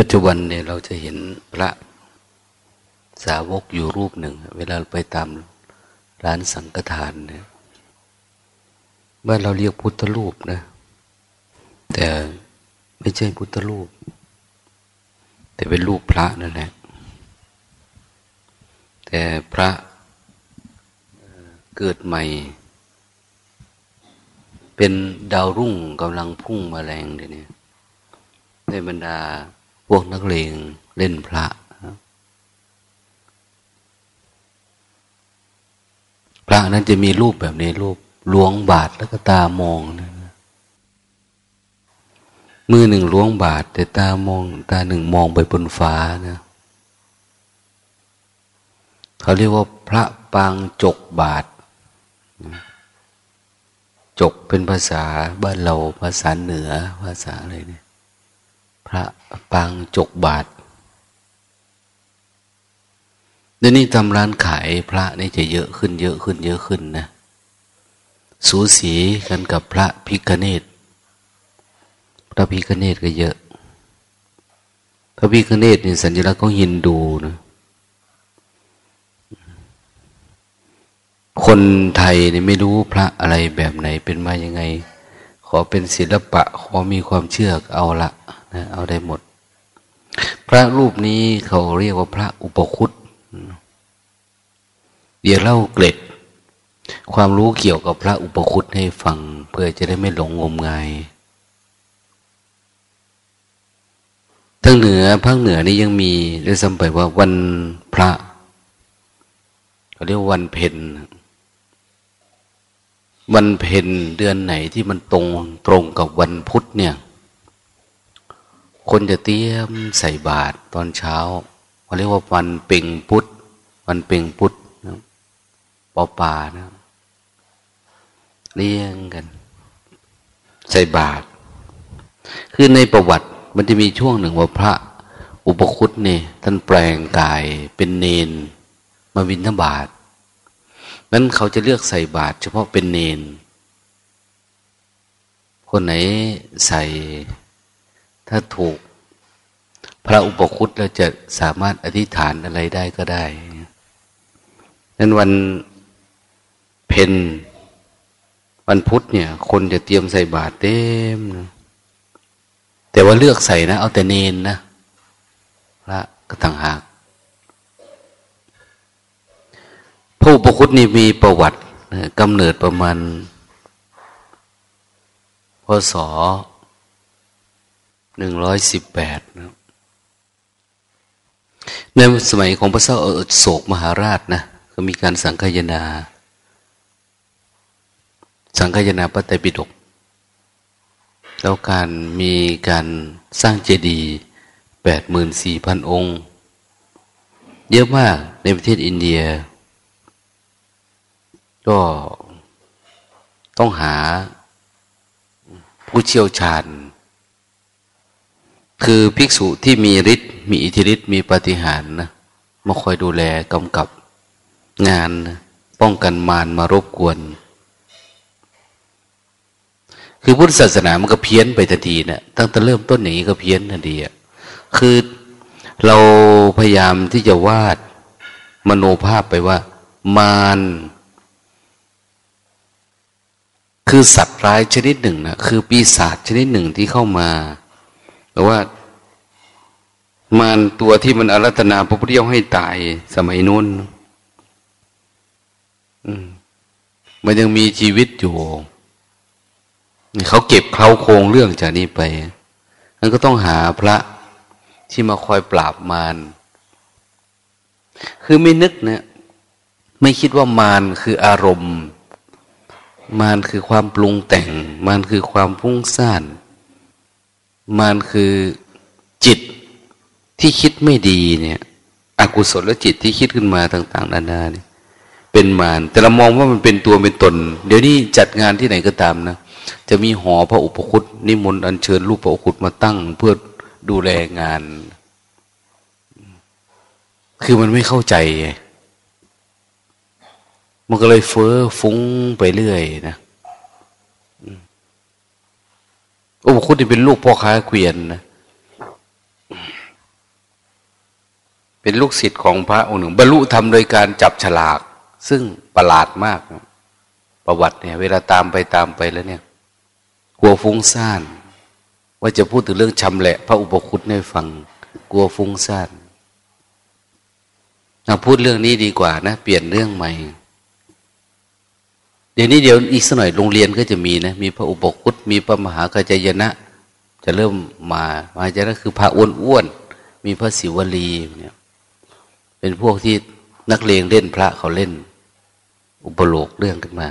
ปัจจุบันเนี่ยเราจะเห็นพระสาวกอยู่รูปหนึ่ง เวลาไปตามร้านสังฆทานเนี่ยบ้านเราเรียกพุทธรูปนะ แต่ไม่ใช่พุทธรูป แต่เป็นรูปพระนั่นแหละแต่พระเกิดใหม่ เป็นดาวรุ่งกำลังพุ่งมาแรงเลยเนี่ยในบรรดา พวกนักเลงเล่นพระ พระนั้นจะมีรูปแบบนี้รูปล้วงบาทแล้วก็ตามองนะมือหนึ่งล้วงบาท แต่ตามอง ตาหนึ่งมองไปบนฟ้านะเขาเรียกว่าพระปางจกบาท จกเป็นภาษาบ้านเราภาษาเหนือภาษาอะไรเนี่ย พระปางจกบาทเดี๋ยวนี้ทำร้านขายพระนี่จะเยอะขึ้นเยอะขึ้นเยอะขึ้นนะ สูสีกันกับพระพิกเนตพระพิกเนตก็เยอะ พระพิกเนตนี่สัญลักษณ์ของฮินดูนะคนไทยเนี่ยไม่รู้พระอะไรแบบไหนเป็นมายังไง ขอเป็นศิลปะ ขอมีความเชื่อเอาละ นะเอาได้หมด พระรูปนี้เขาเรียกว่าพระอุปคุตเดี๋ยวเล่าเกร็ด ความรู้เกี่ยวกับพระอุปคุตให้ฟัง เพื่อจะได้ไม่หลงงมงายทั้งเหนือภาคเหนือนี่ยังมีได้สัมไปว่าวันพระเขาเรียกวันเพ็ญวันเพ็ญเดือนไหนที่มันตรงตรงกับวันพุธเนี่ย คนจะเตรียมใส่บาตรตอนเช้าเขาเรียกว่าวันเป่งพุทธวันเป่งพุทธนะปอปานะเลี้ยงกัน ใส่บาตรคือในประวัติมันจะมีช่วงหนึ่งว่าพระ อุปคุตเนี่ยท่านแปลงกายเป็นเนน มาวินทบาทนั้นเขาจะเลือกใส่บาตรเฉพาะเป็นเนน คนไหนใส่ ถ้าถูกพระอุปคุตเราจะสามารถอธิษฐานอะไรได้ก็ได้นั้นวันเพนวันพุธเนี่ย คนจะเตรียมใส่บาตรเต็มนะแต่ว่าเลือกใส่นะ เอาแต่เนนนะพระก็ต่างหากพระอุปคุตนี่มีประวัติกำเนิดประมาณพศ หนึ่งร้อยสิบแปดนะในสมัยของพระเจ้าโศกมหาราชนะก็มีการสังคายนา สังคายนาพระไตรปิฎกแล้วการมีการสร้างเจดีย์แปดหมื่นสี่พันองค์ เยอะมากในประเทศอินเดีย ก็ต้องหาผู้เชี่ยวชาญ คือภิกษุที่มีฤทธิ์มีอิทธิฤทธิ์มีปฏิหารนะมาคอยดูแลกำกับงานนะป้องกันมารมารบกวน คือพุทธศาสนามันก็เพี้ยนไปทันทีเนะี่ยตั้งแต่เริ่มต้นอย่างนี้ก็เพี้ยนทันทีอะคือเราพยายามที่จะวาดมโนภาพไปว่า มารคือสัตว์ร้ายชนิดหนึ่งนะคือปีศาจชนิดหนึ่งที่เข้ามา แต่ว่ามารตัวที่มันอารัธนาพระพุทธเจ้าให้ตายสมัยนู้นมันยังมีชีวิตอยู่ เขาเก็บเคราโครงเรื่องจากนี้ไปนั่นก็ต้องหาพระที่มาคอยปราบมารคือไม่นึกเนะไม่คิดว่ามารคืออารมณ์ มารคือความปรุงแต่ง มารคือความพุ่งซ่าน มันคือจิตที่คิดไม่ดีเนี่ย อกุศลและจิตที่คิดขึ้นมาต่าง ๆ นานาเนี่ยเป็นมารแต่เรามองว่ามันเป็นตัวเป็นตน เดี๋ยวนี้จัดงานที่ไหนก็ตามนะจะมีหอพระอุปคุตนิมนต์อัญเชิญรูปพระอุปคุตมาตั้งเพื่อดูแลงาน คือมันไม่เข้าใจ มันก็เลยเฟ้อฟุ้งไปเรื่อยนะ อุปคุตนี่เป็นลูกพ่อค้าเกวียนนะเป็นลูกศิษย์ของพระองค์หนึ่ง บรรลุธรรมโดยการจับฉลาก ซึ่งประหลาดมาก ประวัติเนี่ย เวลาตามไปตามไปแล้วเนี่ยกลัวฟุ้งซ่าน ว่าจะพูดถึงเรื่องชำแหละ พระอุปคุตให้ฟัง กลัวฟุ้งซ่านเราพูดเรื่องนี้ดีกว่านะ เปลี่ยนเรื่องใหม่ ดี๋ยวนี้เดี๋ยวอีกสักหน่อยโรงเรียนก็จะมีนะ มีพระอุปคุตมีพระมหากัจจยนะ จะเริ่มมามาจะนั่นคือพระอ้วนๆมีพระศิวลีเนี่ยเป็นพวกที่นักเลงเล่นพระเขาเล่น อุปโลกเรื่องขึ้นมา